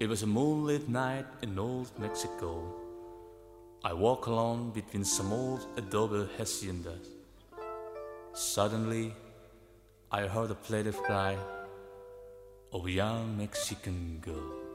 It was a moonlit night in old Mexico. I walk along between some old adobe haciendas. Suddenly, I heard a plaintive cry of a young Mexican girl.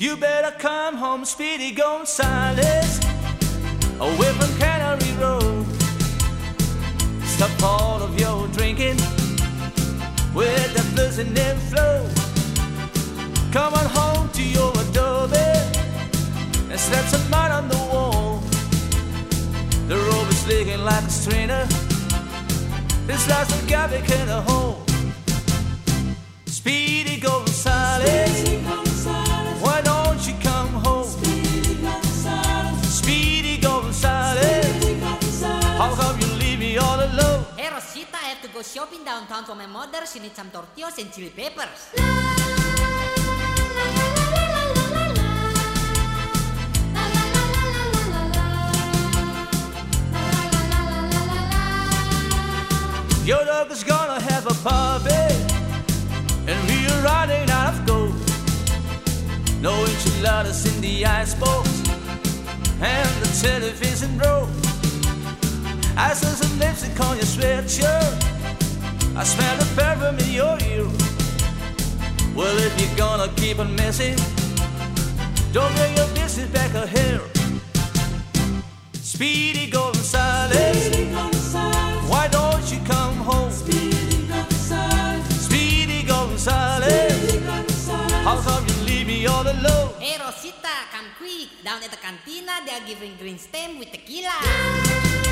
You better come home, Speedy Gonzales, away from Cannery Road. Stop all of your drinking with the buzzing and flow. Come on home to your adobe and slap some mud on the wall. The robe is leaking like a strainer. This last a garbage in a hole. Speedy Rosita, I have to go shopping downtown for my mother. She needs some tortillas and chili peppers. Your dog is gonna have a puppy, and we're running out of gold. No enchiladas in the icebox, and the television broke. I saw some lipstick on your sweatshirt. I smell the perfume in your ear. Well, if you're gonna keep on messing, don't bring your business back here. Speedy Gonzales, why don't you come home? Speedy Gonzales, how come you leave me all alone? Hey Rosita, come quick. Down at the cantina, they are giving green stem with tequila.